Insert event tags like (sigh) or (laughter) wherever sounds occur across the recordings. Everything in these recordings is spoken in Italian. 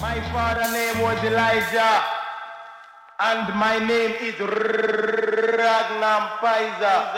My father name was Elijah, and my name is Ragnar Paiza.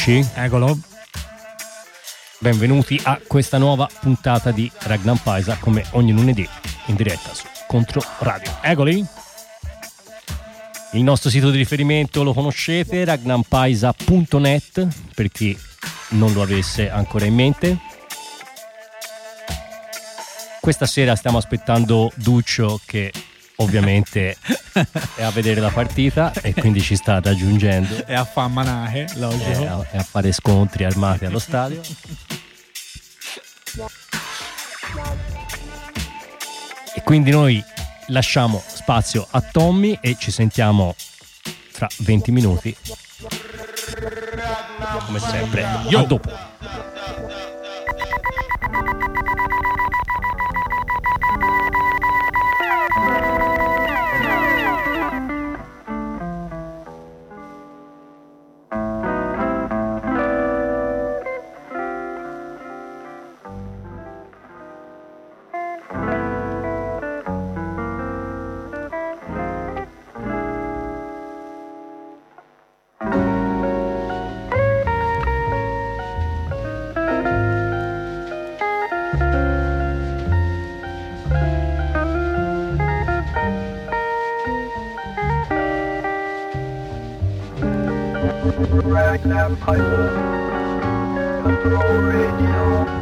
Eccoci, Eccolo. benvenuti a questa nuova puntata di Ragnar Paisa come ogni lunedì in diretta su Contro Radio. Eccoli. Il nostro sito di riferimento lo conoscete, ragnarpaisa.net per chi non lo avesse ancora in mente. Questa sera stiamo aspettando Duccio che ovviamente è a vedere la partita e quindi ci sta raggiungendo. E a fa manache, e logico. a, e a fare scontri armati allo stadio. E quindi noi lasciamo spazio a Tommy e ci sentiamo tra 20 minuti. Come sempre, a dopo. Ragnar Piper. Control Radio.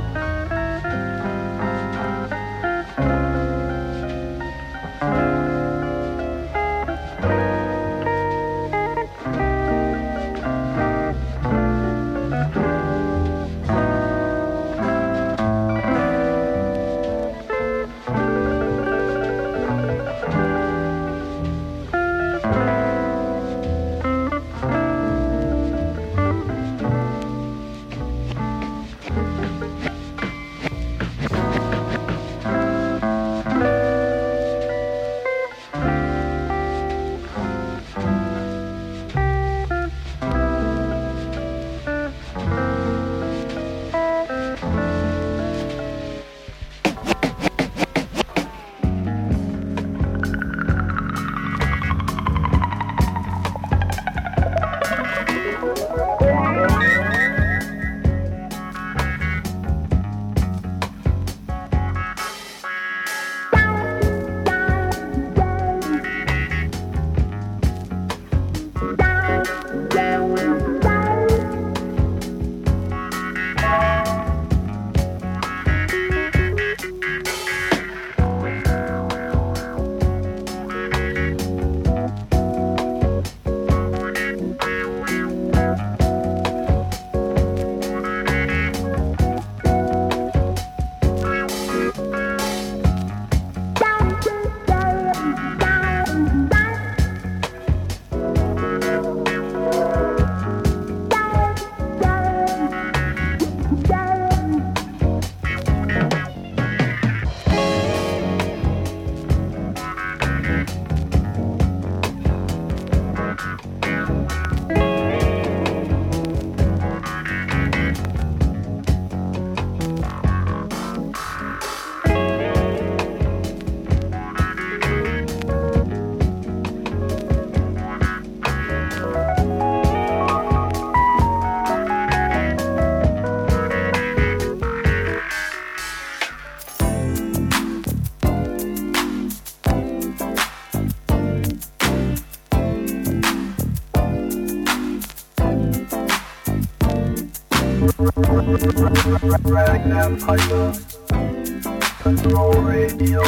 Ragnar Piper, Control Radio.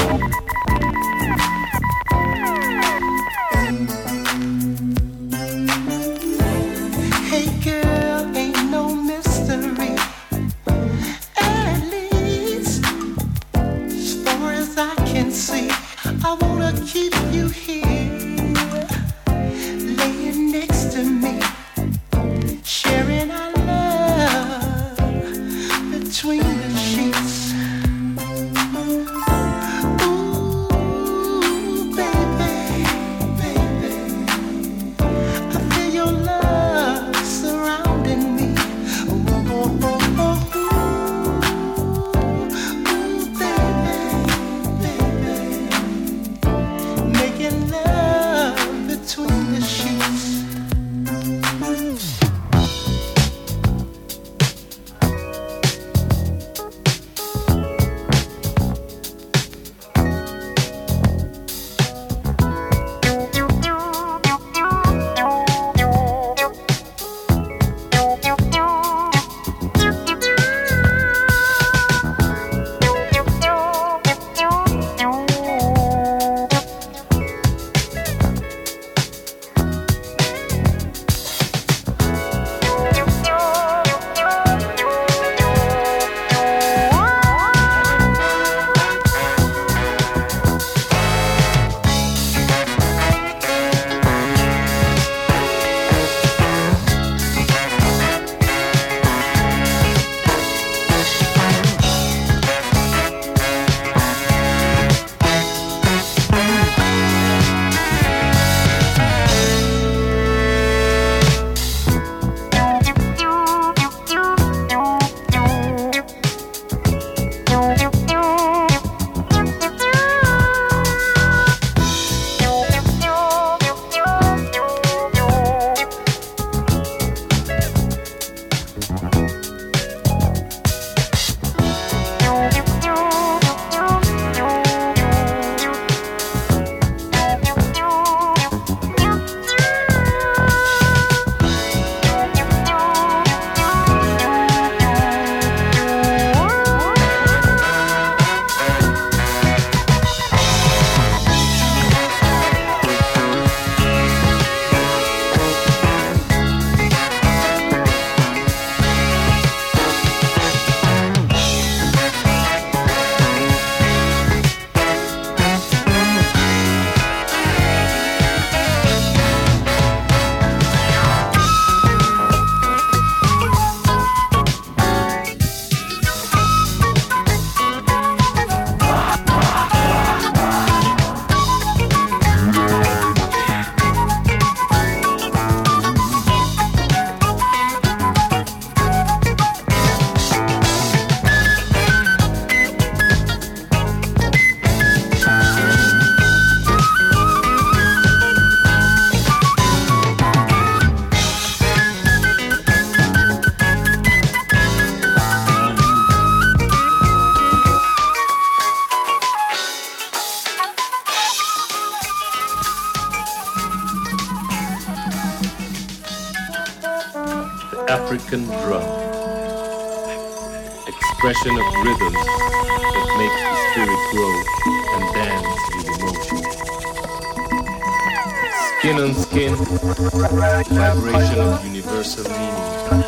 Vibration of universal meaning,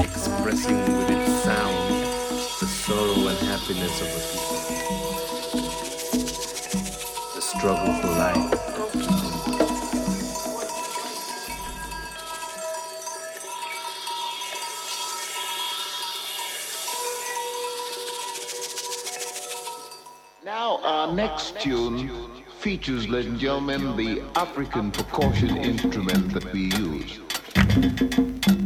expressing with its sound the sorrow and happiness of a people. The struggle for life. Now, our next tune features, ladies and gentlemen, the African percussion instrument that we use.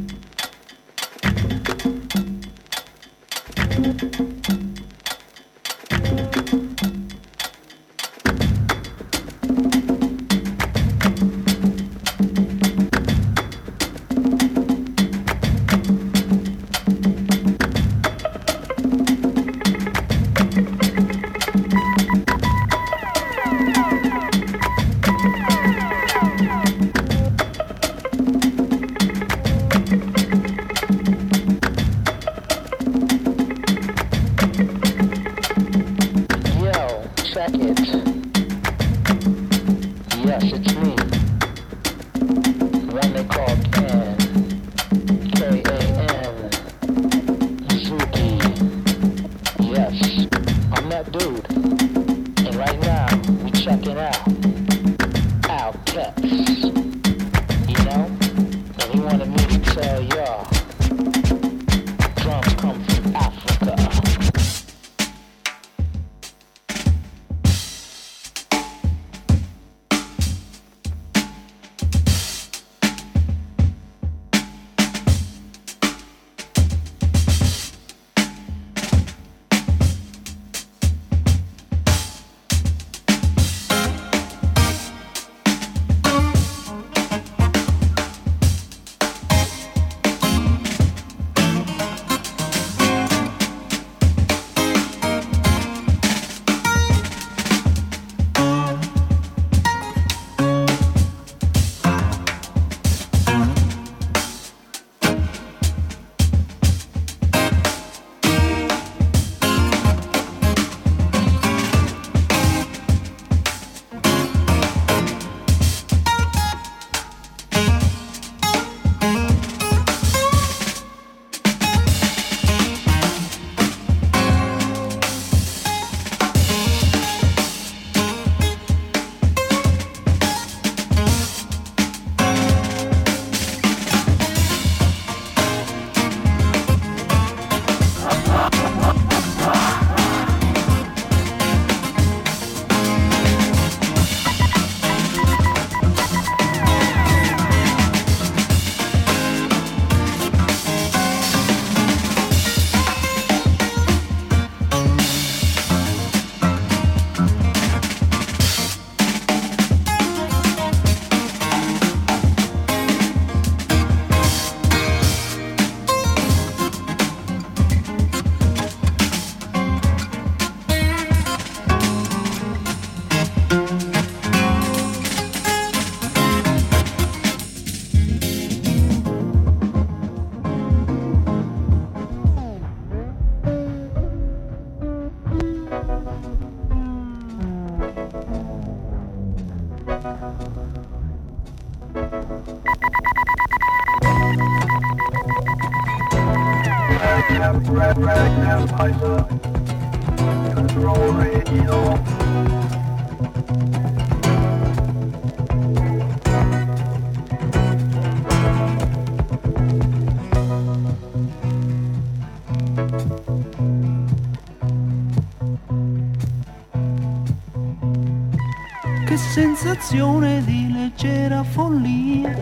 sensazione di leggera follia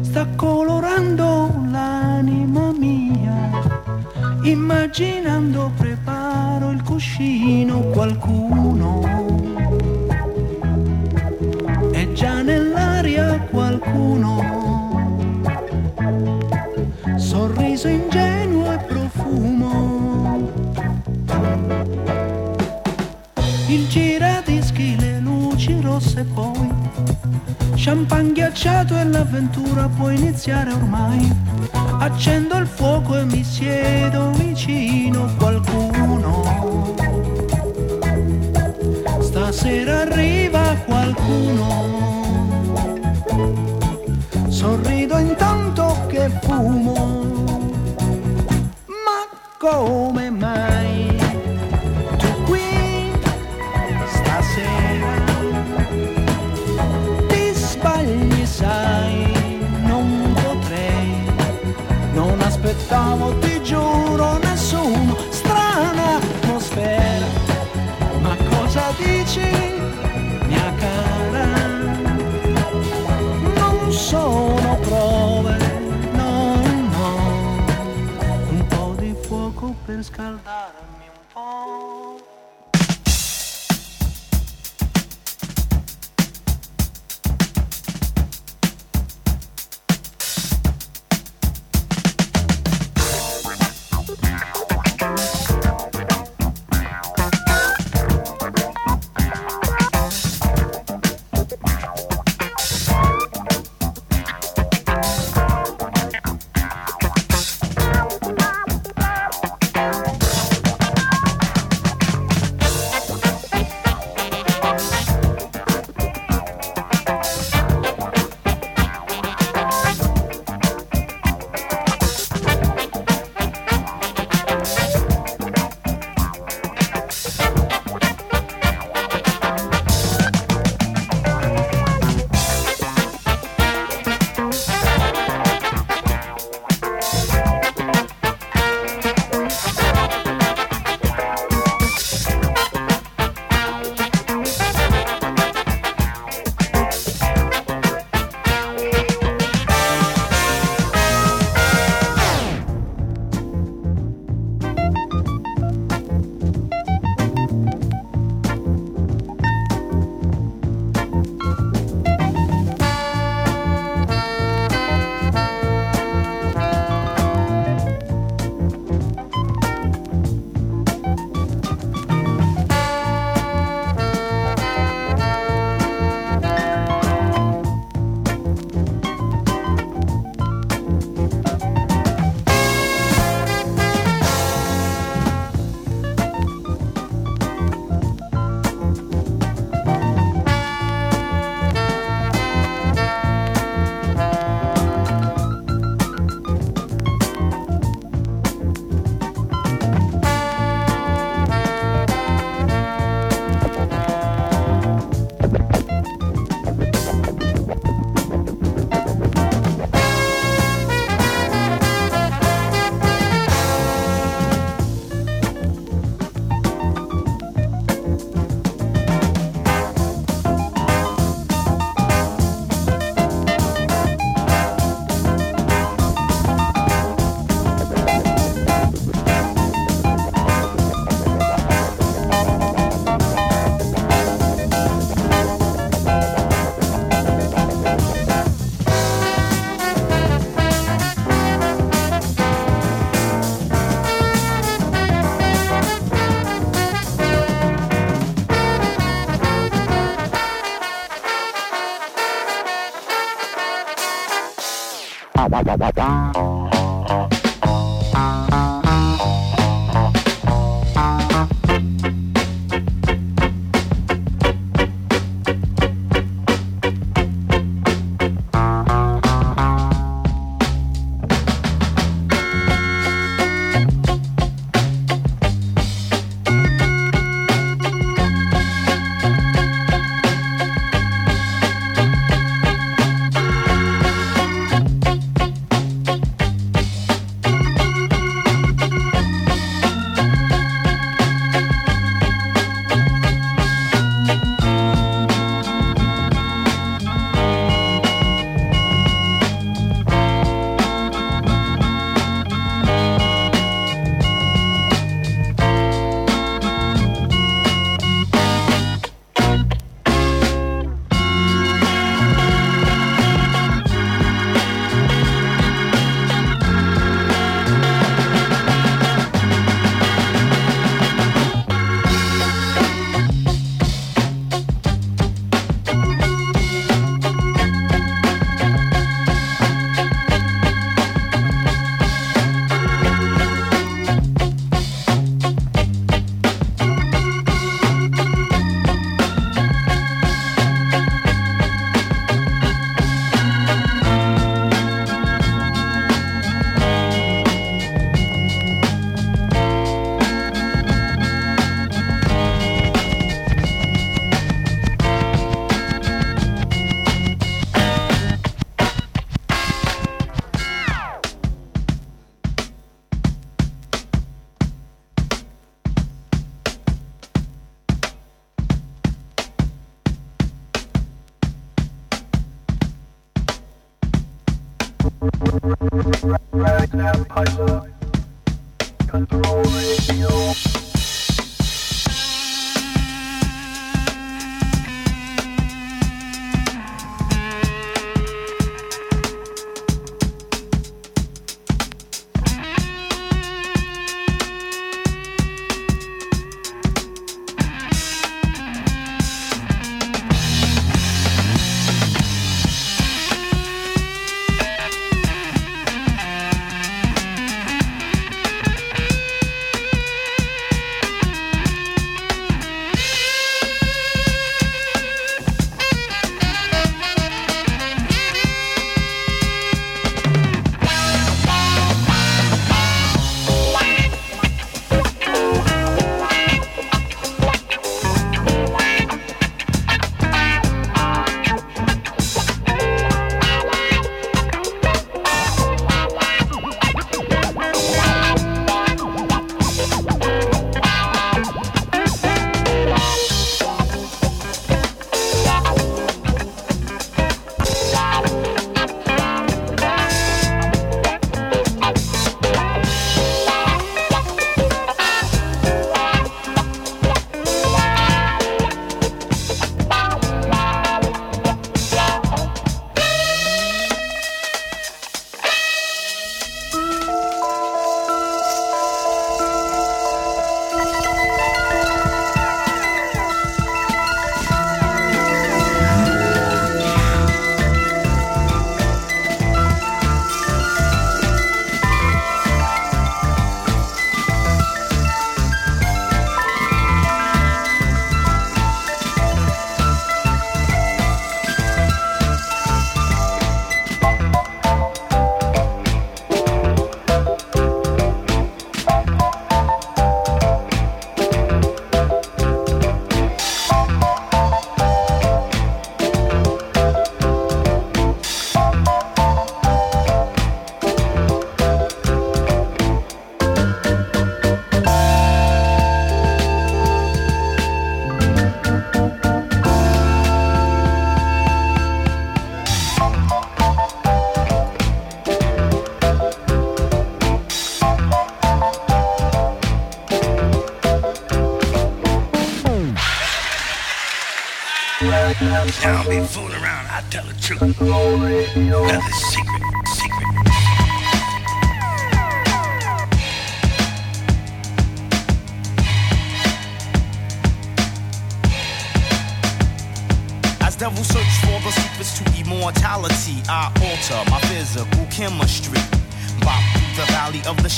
sta colorando l'anima mia. Immaginando preparo il cuscino qualcuno. È già nel Champagne ghiacciato e l'avventura può iniziare ormai. Accendo il fuoco e mi siedo vicino a qualcuno. Stasera arriva qualcuno. Sorrido intanto che fumo. Ma come?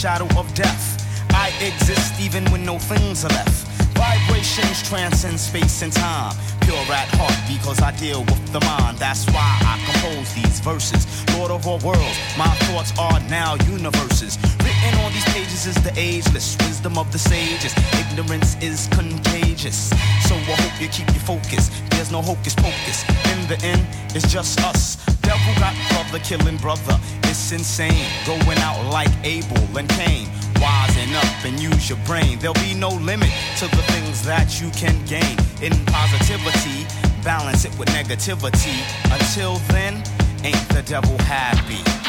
Shadow of death. I exist even when no things are left. Vibrations transcend space and time. Pure at heart because I deal with the mind. That's why I compose these verses. Lord of all worlds, my thoughts are now universes. Written on these pages is the ageless wisdom of the sages. Ignorance is contagious. So I hope you keep your focus. There's no hocus pocus. In the end, it's just us. Devil got brother killing brother. It's insane. Going out like Abel and Cain. Wisen up and use your brain. There'll be no limit to the things that you can gain. In positivity, balance it with negativity. Until then, ain't the devil happy?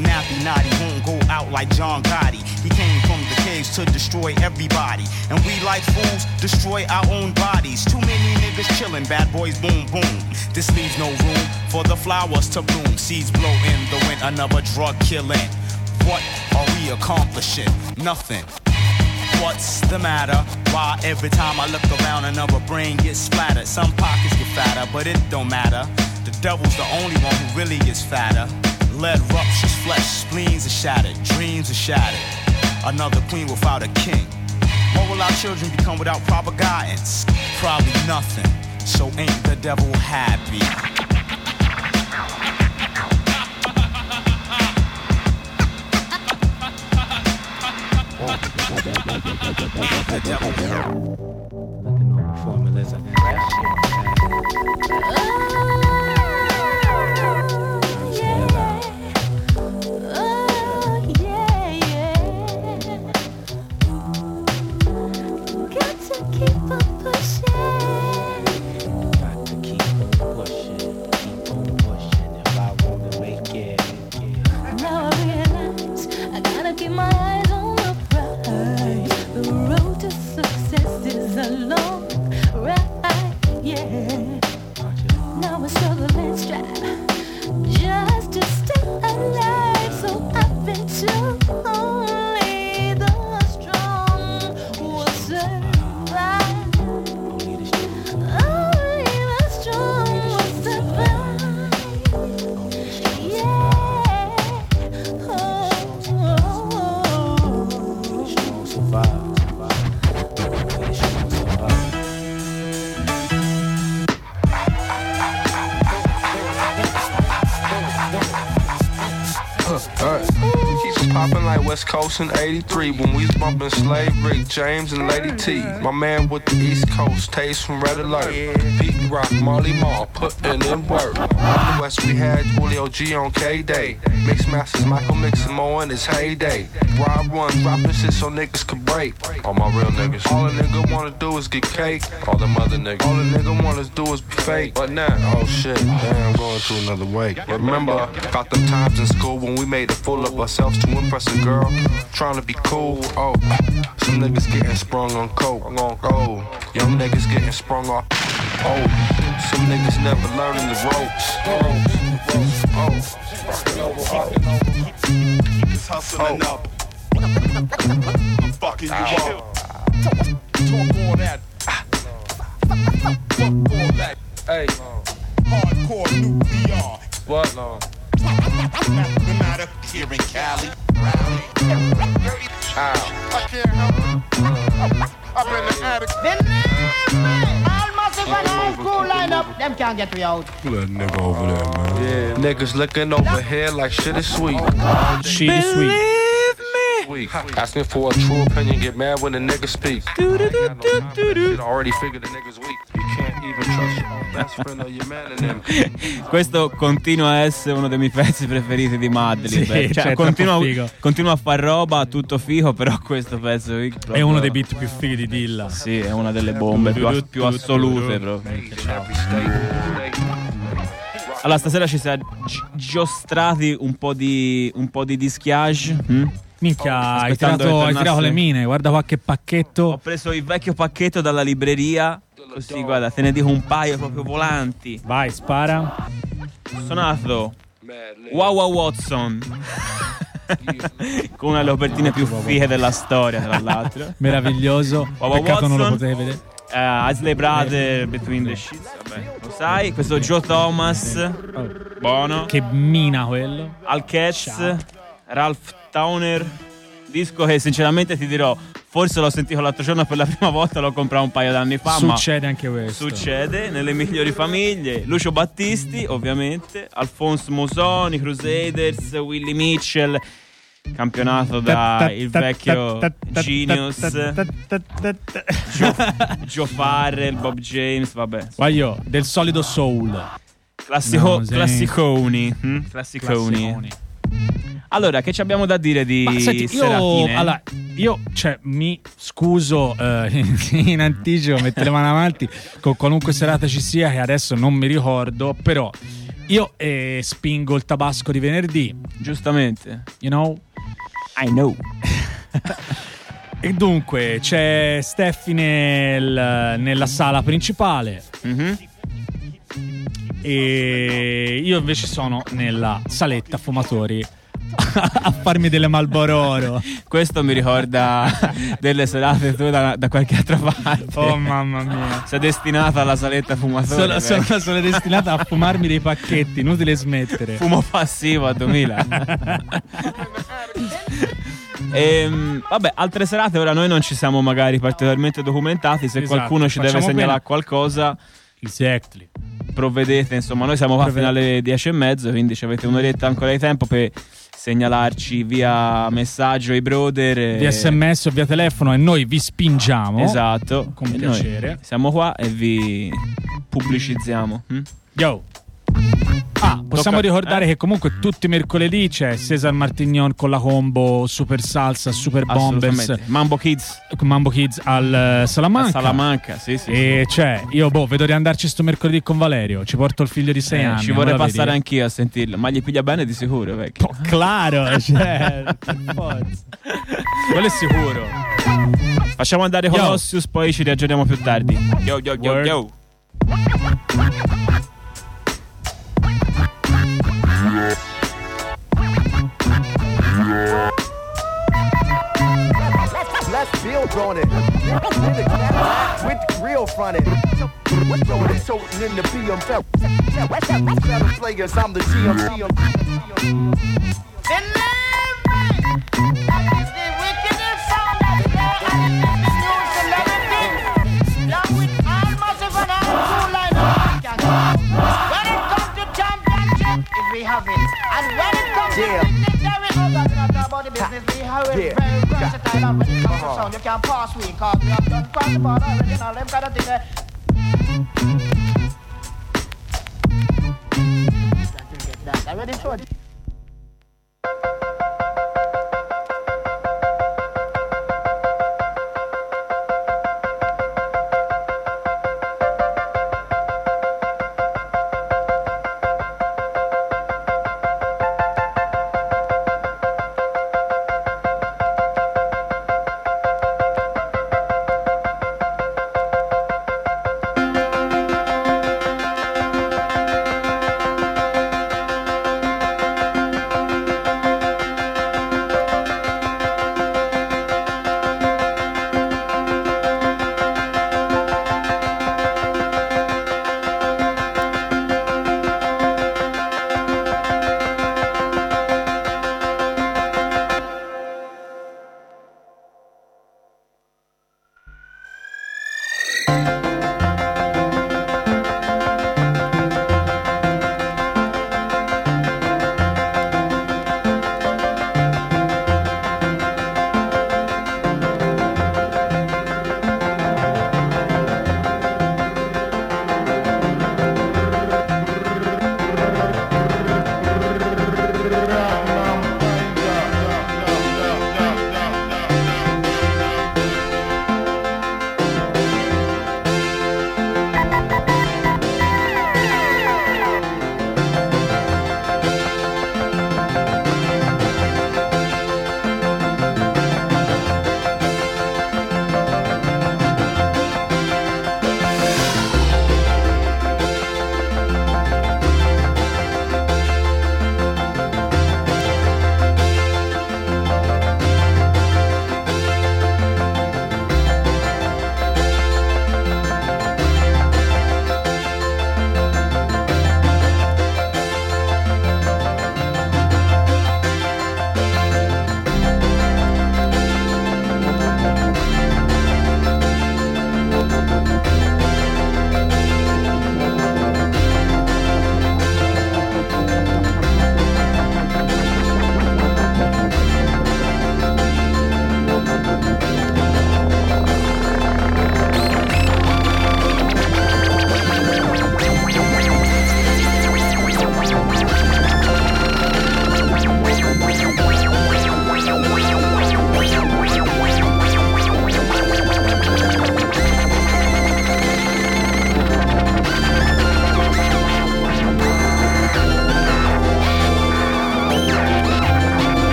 Nappy naughty won't go out like John Gotti. He came from the caves to destroy everybody. And we like fools destroy our own bodies. Too many niggas chillin', bad boys boom boom. This leaves no room for the flowers to bloom. Seeds blow in the wind, another drug killing. What are we accomplishing? Nothing. What's the matter? Why every time I look around another brain gets splattered? Some pockets get fatter, but it don't matter. The devil's the only one who really is fatter. Lead ruptures, flesh, spleens are shattered, dreams are shattered. Another queen without a king. What will our children become without proper guidance? Probably nothing. So ain't the devil happy? (laughs) The devil Coast in 83 when we was bumpin' Slave Rick, James, and Lady T. Mm-hmm. My man with the East Coast, Taste from Red Alert. Pete Rock, Marley Marl, puttin' in work. On the West, we had Julio G on K Day. Mix Masters, Michael Mixon Moore in his heyday. Rob one, dropping shit so niggas could break. All my real niggas. All a nigga wanna do is get cake. All them other niggas. All a nigga wanna do is be fake. But now, oh shit, damn, I'm going to another way. Remember, about them times in school when we made a fool of ourselves to impress a girl. Trying to be cool, oh. Some niggas getting sprung on coke. Oh, young niggas getting sprung off. Oh, some niggas never learning the ropes. Oh, It's hustling up. Oh. I'm fucking you ah. up. Talk all that. Up. Them can't get me out. That nigga over there, man. Yeah, niggas looking over here like shit is sweet. Shit is sweet. Weak. Asking for a true opinion, get mad when the nigga speak. Shit already figured the nigga's weak. Questo continua a essere uno dei miei pezzi preferiti di Madlib. Sì, cioè, cioè, è continua, continua a far roba, tutto figo, però questo pezzo qui È proprio- uno dei beat più fighi di Dilla. Sì, è una delle bombe più, as- più assolute proprio. Allora, stasera ci siamo gi- giostrati un po' di, un po' di dischiage. hm? Minchia, hai tirato, che hai tirato le mine, guarda qualche pacchetto. Ho preso il vecchio pacchetto dalla libreria. Così, guarda, te ne dico un paio proprio volanti. Vai, spara. Suonato Wow Wow Watson. (laughs) Con una delle copertine più fighe della storia, tra l'altro. (laughs) Meraviglioso. Wow Wow Peccato non lo Watson. potevi vedere. Eh, Isley Brother Between the Sheets, vabbè, lo sai. Questo Joe Thomas, buono. Che mina quello. Al Cats, Ralph Towner, disco che sinceramente ti dirò, forse l'ho sentito l'altro giorno per la prima volta, l'ho comprato un paio d'anni fa, ma Succede anche questo. succede nelle migliori famiglie. Lucio Battisti, ovviamente, Alfonso Mosoni, Crusaders, Willy Mitchell, campionato da il vecchio Genius, Joe, Joe Farrell, Bob James, vabbè. Guaglio, del solido soul. Classico, No, sì. classiconi, hm? classiconi. Classiconi. Allora, che ci abbiamo da dire di Ma senti, io, allora, io cioè, mi scuso eh, (laughs) in, in anticipo, metto le mani avanti con qualunque serata ci sia, che adesso non mi ricordo, però io eh, spingo il tabasco di venerdì, Giustamente. you know? I know. (laughs) E dunque c'è Steffi nel- nella sala principale Mhm. E io invece sono nella saletta fumatori (laughs) a farmi delle Malboro Oro. Questo mi ricorda delle serate tu da, da qualche altra parte. Oh mamma mia. Sei destinata alla saletta fumatore. Sono, sono, sono destinata a fumarmi dei pacchetti, inutile smettere. Fumo passivo a 2000. (laughs) Ehm, vabbè, altre serate ora noi non ci siamo magari particolarmente documentati. Se Esatto, qualcuno ci deve segnalare bene. qualcosa, Exactly. provvedete. Insomma, noi siamo qua fino alle 10 e mezzo, quindi ci avete un'oretta ancora di tempo per segnalarci via messaggio ai brother. e- Via sms o via telefono e noi vi spingiamo. Esatto. Con piacere. siamo qua e vi pubblicizziamo. hm? Yo. Ah, possiamo Tocca- ricordare eh? che comunque tutti i mercoledì c'è Cesar Martignon con la combo Super Salsa, Super Bombers. Mambo Kids. Mambo Kids al eh, Salamanca. A Salamanca, sì, sì. E cioè, io boh, vedo di andarci sto mercoledì con Valerio. Ci porto il figlio di 6 Eh, anni. ci vorrei passare vedi? anch'io a sentirlo, ma gli piglia bene di sicuro, vecchio. Claro, (laughs) cioè. Quello è sicuro. Facciamo andare. Colossius, poi ci riaggiorniamo più tardi. Yo, yo, yo, Word. yo. Let's build on it. With the Cadillac, with the grill fronted. What's going on? Toting in the BMW. Better players, I'm the GM. We have it. And when it comes Yeah. to the business. It Yeah. very versatile. And when it comes to sound, you can pass we cause we have done the border original, them kind of thing. eh. I ready for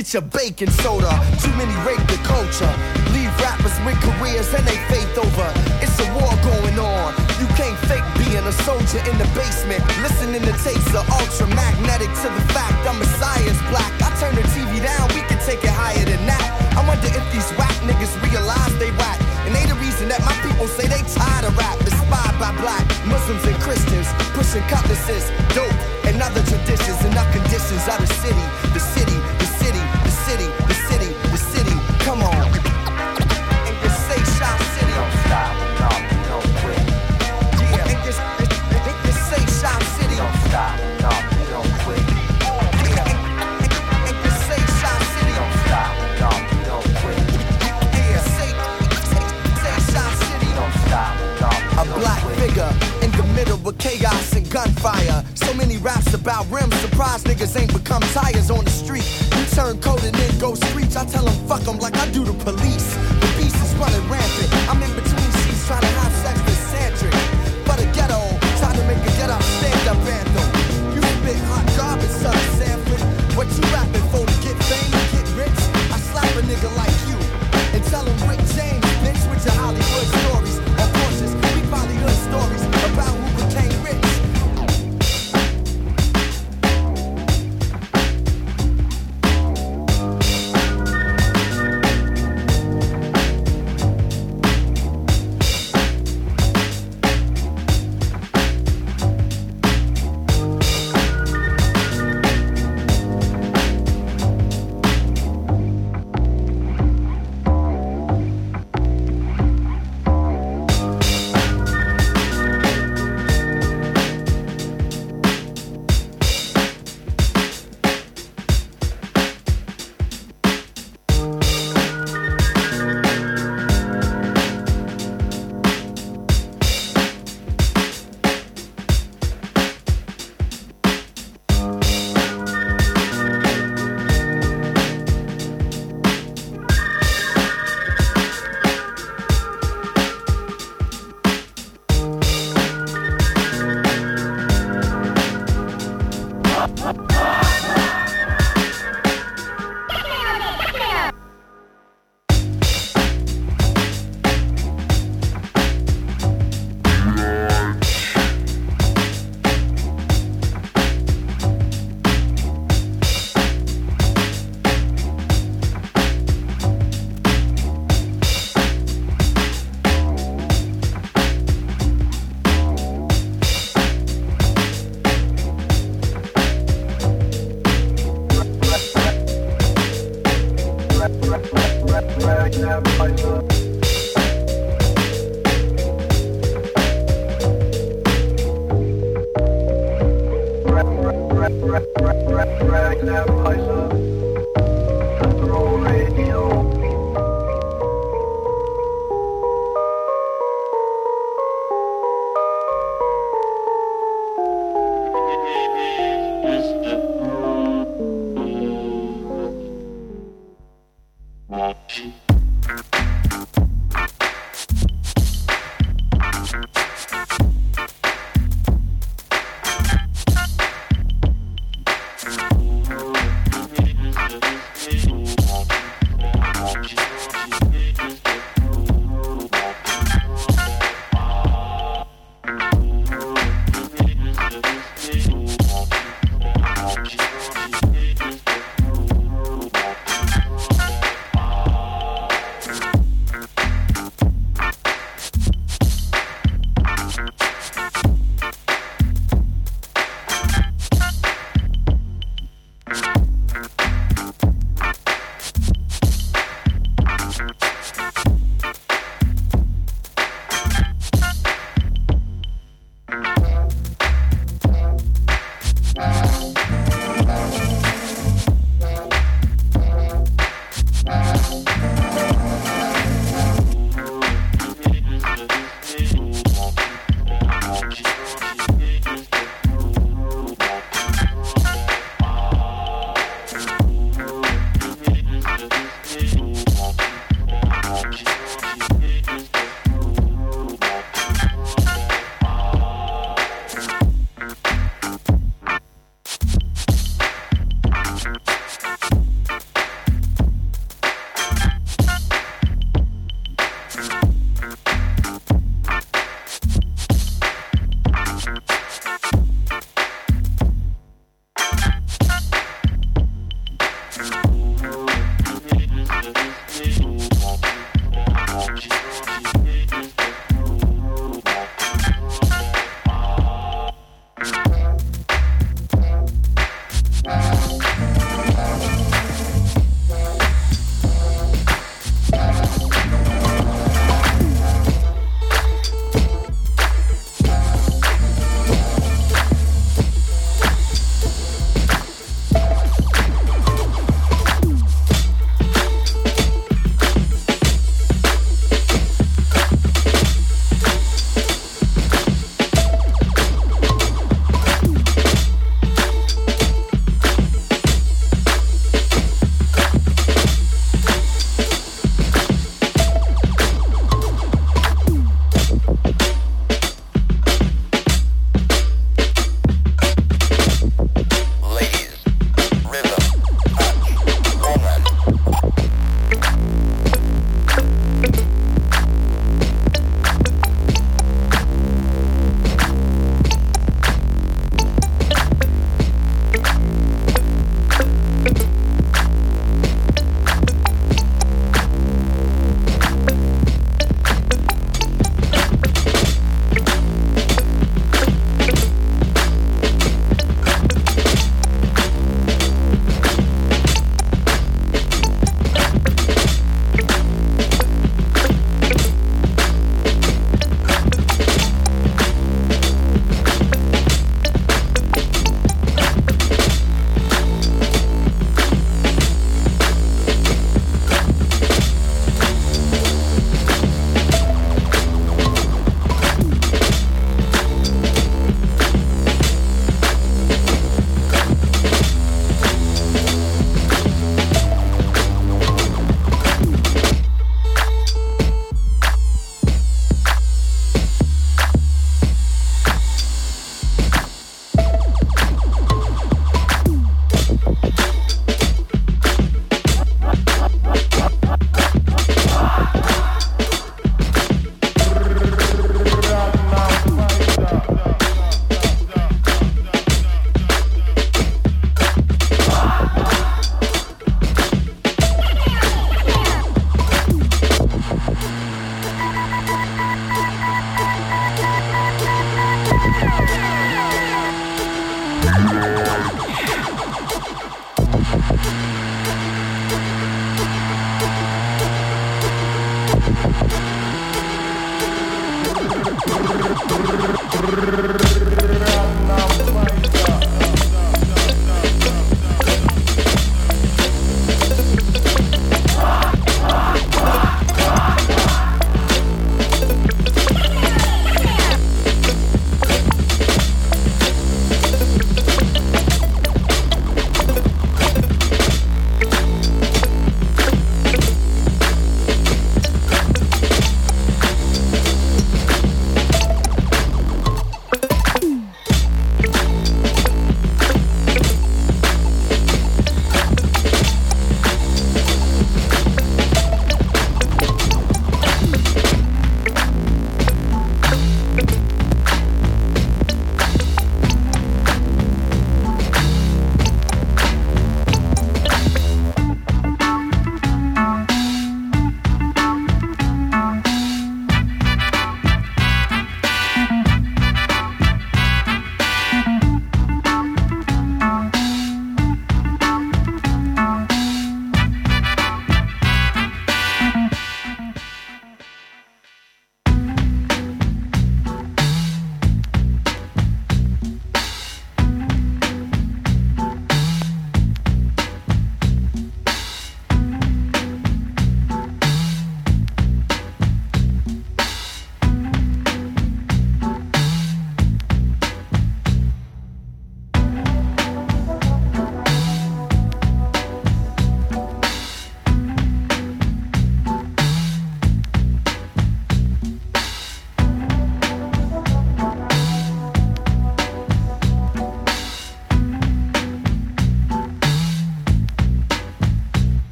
Get your baking soda. Too many rape the culture. Leave rappers with careers and they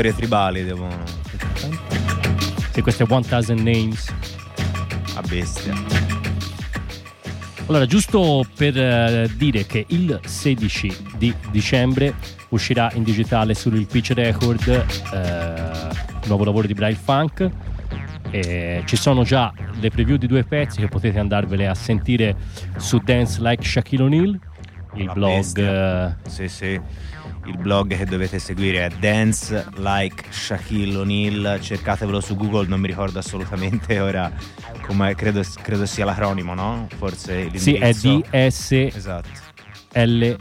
storie tribali devo... Sì, queste 1000 Names. A bestia. Allora, giusto per eh, dire che il 16 di dicembre uscirà in digitale sul Pitch Record eh, il nuovo lavoro di Brian Funk. E ci sono già le preview di due pezzi che potete andarvele a sentire su Dance Like Shaquille O'Neal, il La blog. bestia. Sì, sì. Il blog che dovete seguire è Dance Like Shaquille O'Neal. Cercatevelo su Google, non mi ricordo assolutamente ora come credo, credo sia l'acronimo, no? Forse eh, sì, è l'indirizzo. D-S Esatto. L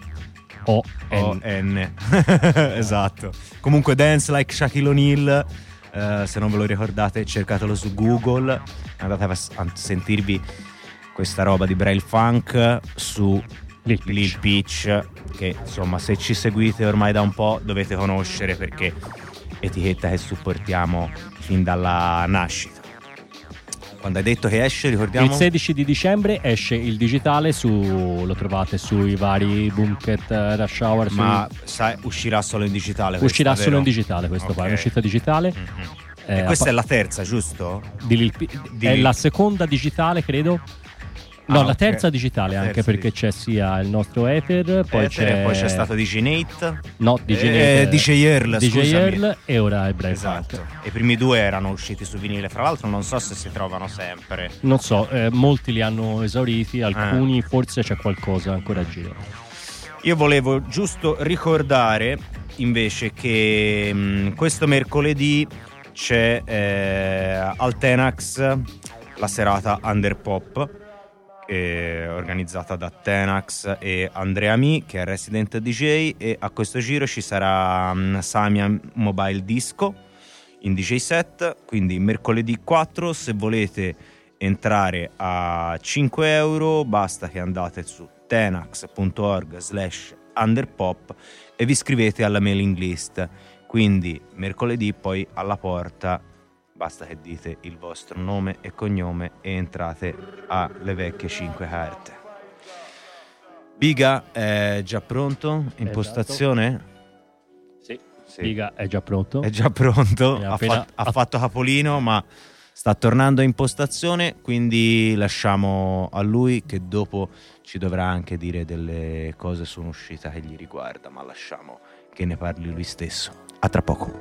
O N. (laughs) esatto. Comunque Dance Like Shaquille O'Neal, eh, se non ve lo ricordate, cercatelo su Google, andate a, a sentirvi questa roba di Braille Funk su Lil Peach. che insomma se ci seguite ormai da un po' dovete conoscere perché etichetta che supportiamo fin dalla nascita. Quando hai detto che esce, ricordiamo? Il 16 di dicembre esce il digitale su lo trovate sui vari Bunket eh, Rush Hour. Ma sui- sai, uscirà solo in digitale. uscirà questa, solo in vero? digitale questo qua, è un'uscita digitale. E Eh, questa a è pa- la terza, giusto? di Lil P- di è Lil- la seconda digitale, credo. No, Ah, la terza digitale La anche terza perché c'è sia il nostro Ether, poi Ether, c'è poi c'è stato DJ Nate. No, DJ Eh, DJ Earl, DJ scusami. Earl e ora è Brave Esatto. I primi due erano usciti su vinile, fra l'altro non so se si trovano sempre. Non so, eh, molti li hanno esauriti, alcuni forse c'è qualcosa ancora a giro. Io volevo giusto ricordare invece che mh, questo mercoledì c'è eh, al Tenax la serata Underpop eh, organizzata da Tenax e Andrea Mi che è resident DJ e a questo giro ci sarà mh, Samia Mobile Disco in DJ set quindi mercoledì 4 se volete entrare a 5 euro basta che andate su tenax.org slash underpop e vi iscrivete alla mailing list. Quindi mercoledì poi alla porta basta che dite il vostro nome e cognome e entrate alle vecchie 5 carte Biga è già pronto in postazione? Sì. Biga è già pronto. È già pronto, È ha, appena- fat- ha fatto capolino, ma sta tornando in postazione, quindi lasciamo a lui che dopo ci dovrà anche dire delle cose su un'uscita che gli riguarda, ma lasciamo che ne parli lui stesso. A tra poco.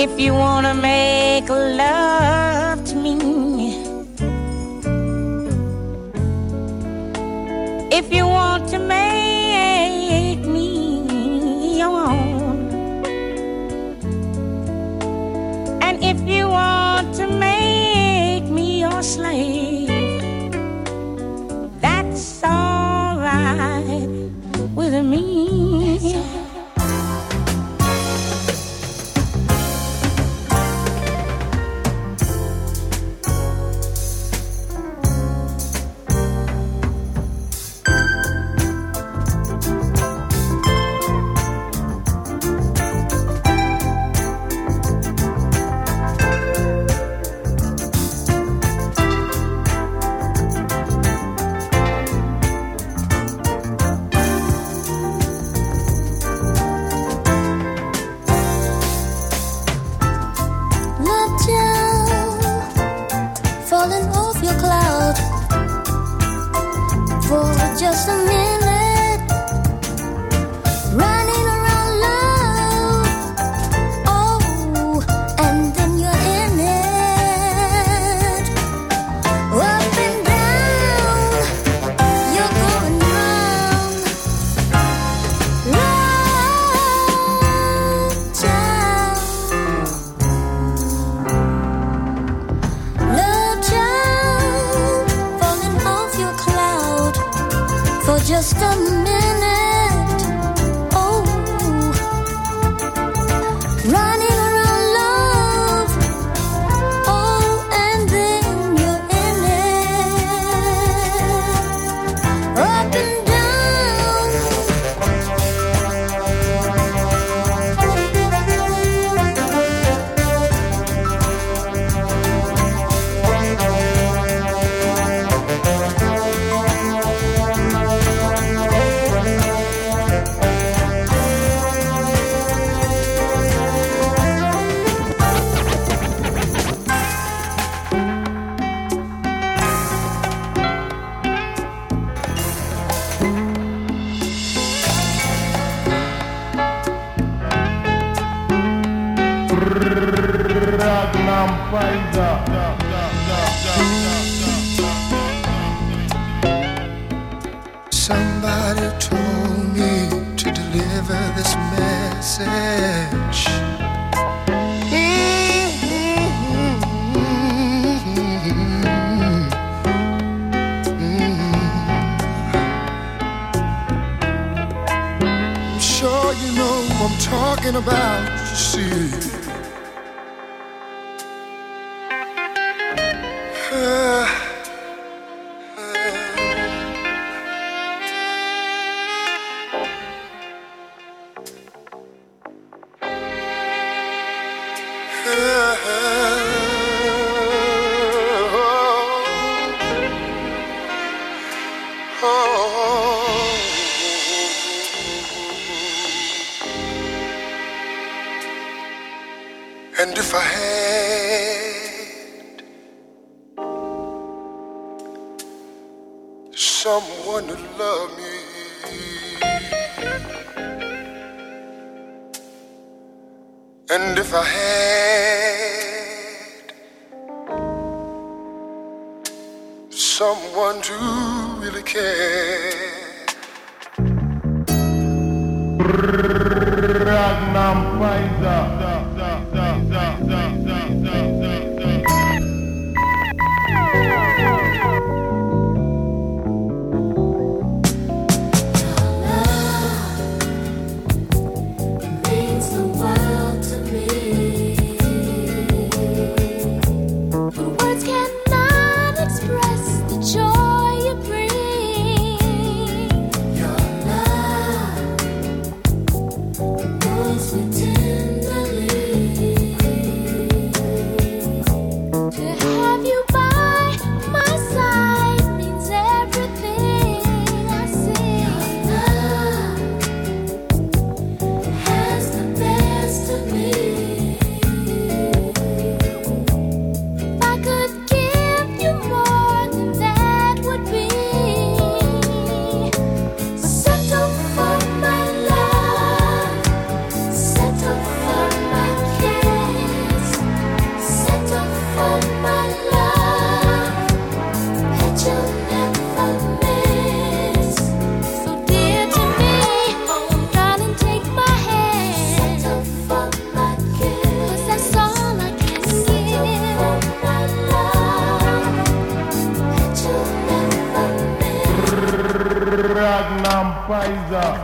If you wanna make love to me, if you want to make me your own, and if you want to make me your slave, just a up. Ragnar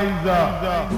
Ragnar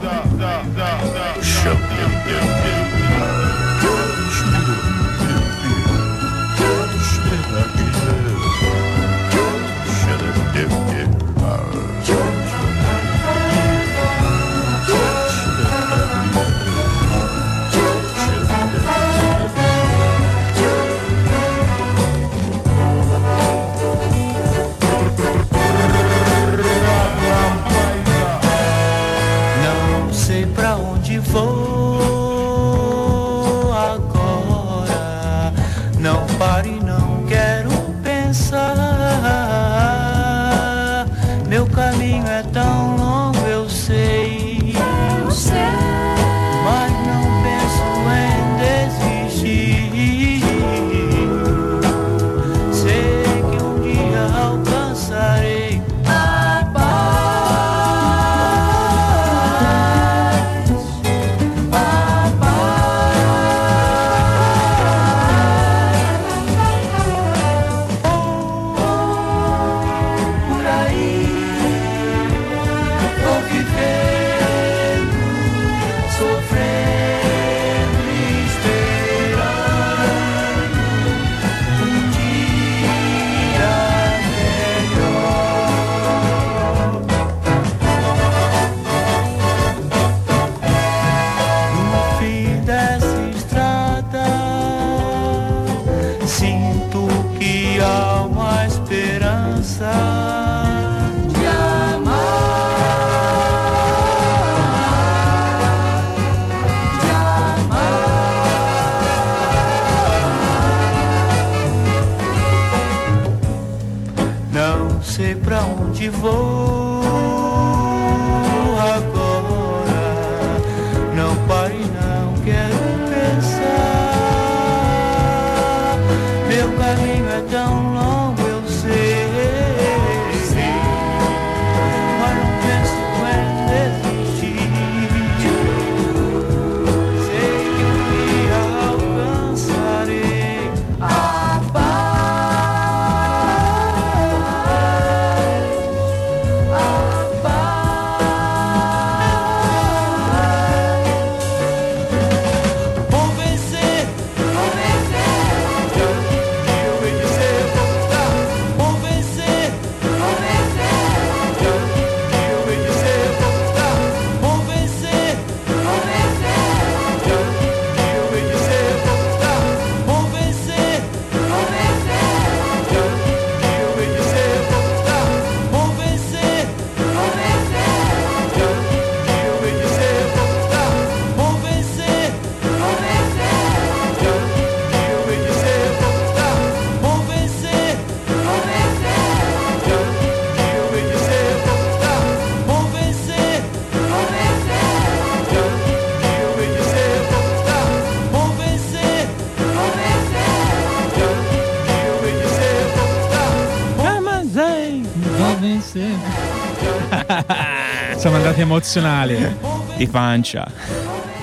Emozionali. Di pancia.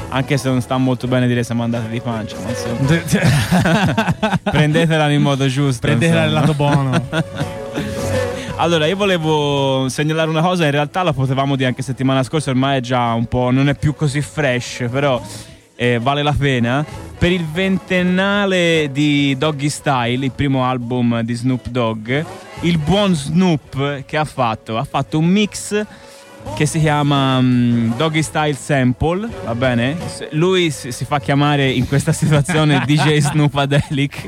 Anche se non sta molto bene dire siamo andati di pancia, ma insomma. (laughs) Prendetela in modo giusto. Prendetela nel lato buono. (laughs) Allora, io volevo segnalare una cosa, in realtà la potevamo dire anche settimana scorsa, ormai è già un po', non è più così fresh, però eh, vale la pena. Per il ventennale di Doggy Style, il primo album di Snoop Dogg, il buon Snoop che ha fatto? Ha fatto un mix che si chiama mm, Doggy Style Sample, va bene? Lui si, si fa chiamare in questa situazione (laughs) DJ Snoopadelic.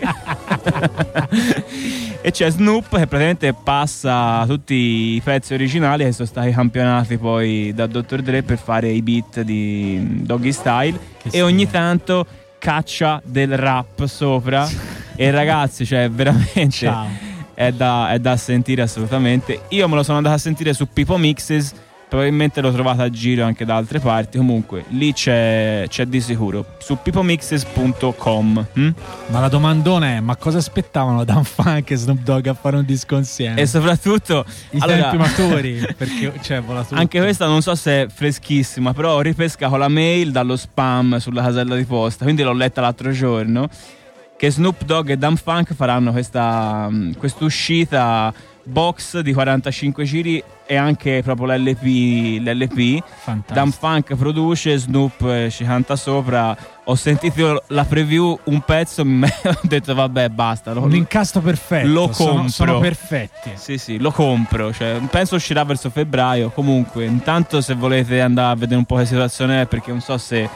e c'è Snoop che praticamente passa tutti i pezzi originali che sono stati campionati poi da Dr. Dre per fare i beat di Doggy Style e ogni tanto caccia del rap sopra e ragazzi cioè veramente è da, è da sentire assolutamente io me lo sono andato a sentire su Pipo Mixes probabilmente l'ho trovato a giro anche da altre parti comunque lì c'è, c'è di sicuro su pipomixes.com hm? Ma la domandona è: ma cosa aspettavano Dan Funk e Snoop Dogg a fare un disco insieme? e soprattutto I allora- tempi maturi. (laughs) Perché cioè, vola tutto. Anche questa non so se è freschissima, però ho ripescato la mail dallo spam sulla casella di posta, quindi l'ho letta l'altro giorno. Che Snoop Dogg e Dan Funk faranno questa mh, quest'uscita box di 45 giri e anche proprio l'LP. l'LP. Dan Funk produce, Snoop eh, ci canta sopra. Ho sentito la preview un pezzo, (laughs) mi ho detto vabbè basta. Lo, Un incasto perfetto. lo sono- compro. Sono, perfetti. Sì, sì, lo compro. Cioè, penso uscirà verso febbraio. Comunque, intanto se volete andare a vedere un po' che situazione è, perché non so se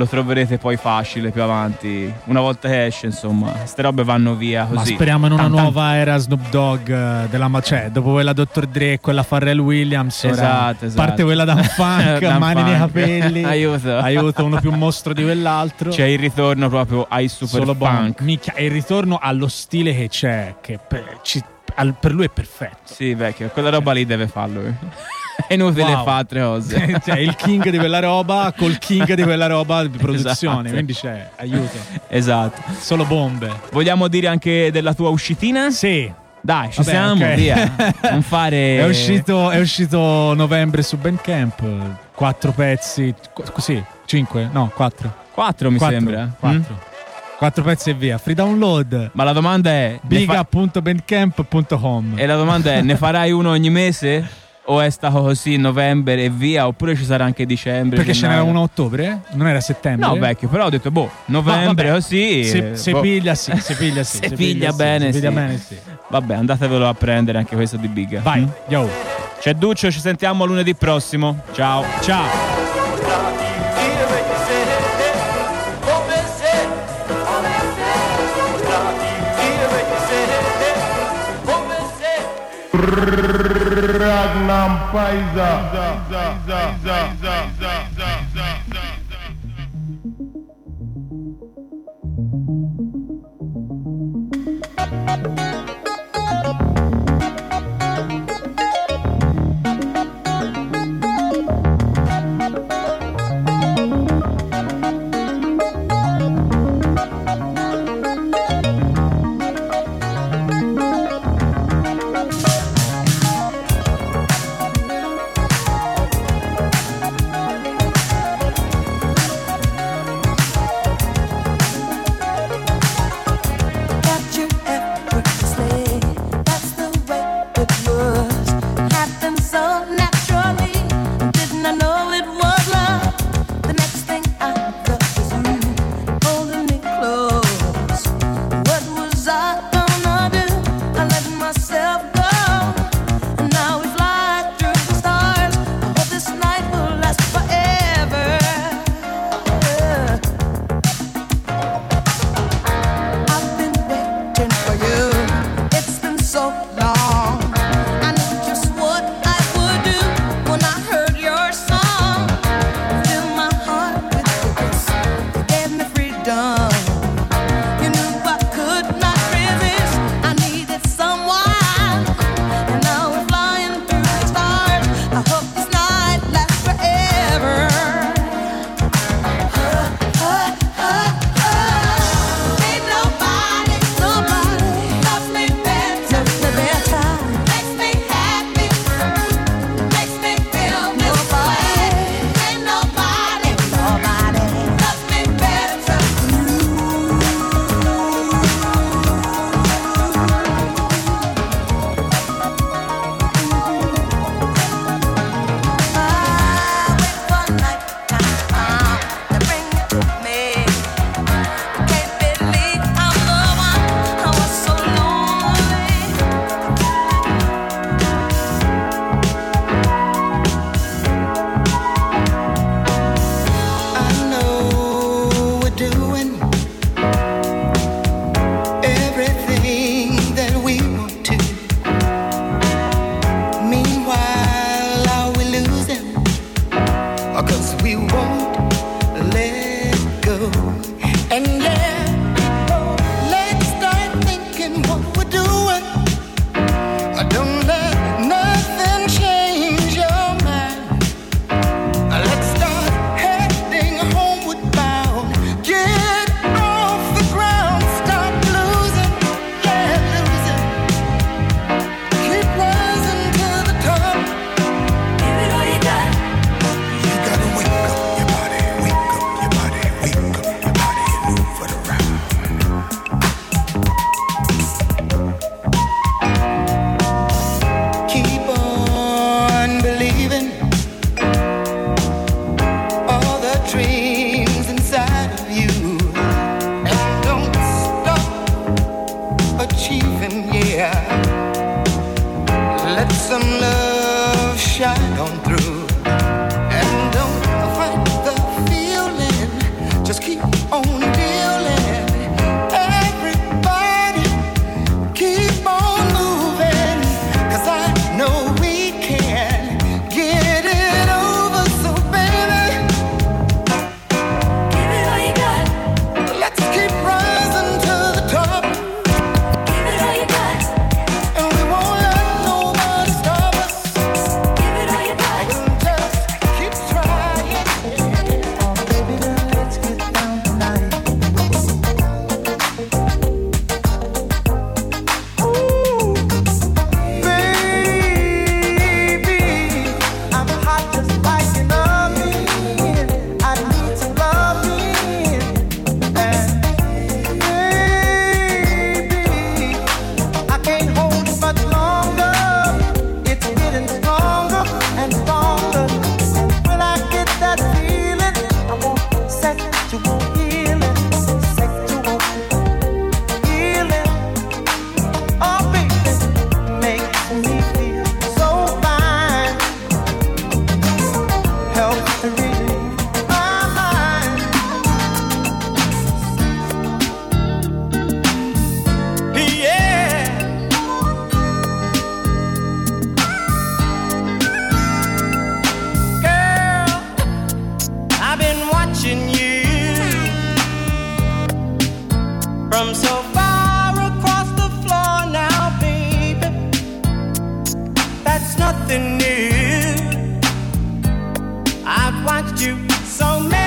lo troverete poi facile più avanti. Una volta che esce, insomma, queste robe vanno via così. Ma speriamo in una Tan, tan. nuova era Snoop Dogg eh, della ma- cioè, dopo quella Dr. Dre e quella Pharrell Williams. Esatto, esatto. Parte quella Dan (laughs) Funk, Dan mani nei capelli. (laughs) Aiuto. Aiuto, uno più mostro di quell'altro. C'è il ritorno proprio ai super Solo punk. e il ritorno allo stile che c'è, che per, ci- al- per lui è perfetto. Sì, vecchio, quella roba lì deve farlo. Eh. È inutile Wow. fare altre cose. (laughs) cioè, il king di quella roba col king di quella roba di (laughs) produzione. Esatto. Quindi c'è, aiuto. Esatto. Solo bombe. Vogliamo dire anche della tua uscitina? Sì. Dai, ci Vabbè, siamo, ok. via. (laughs) Non fare. È uscito, è uscito novembre su Bandcamp. Quattro pezzi. Così, cinque? No, quattro. Quattro mi Quattro, sembra. Quattro. Mm? Quattro pezzi e via. Free download. Ma la domanda è: biga.bandcamp.com. E la domanda è: ne farai uno ogni mese? O è stato così novembre e via? Oppure ci sarà anche dicembre? Perché ce n'era gennaio? uno a ottobre? Non era settembre? No, vecchio, però ho detto, boh, novembre vabbè. così. Se, eh, se boh. piglia sì, se piglia sì. (laughs) Se se piglia sì, bene, se piglia sì. bene sì. Vabbè, andatevelo a prendere anche questo di Big. Vai, Mm? yo. C'è Duccio, ci sentiamo lunedì prossimo. Ciao. Ciao. Ragnar Рагнам Пайза. So many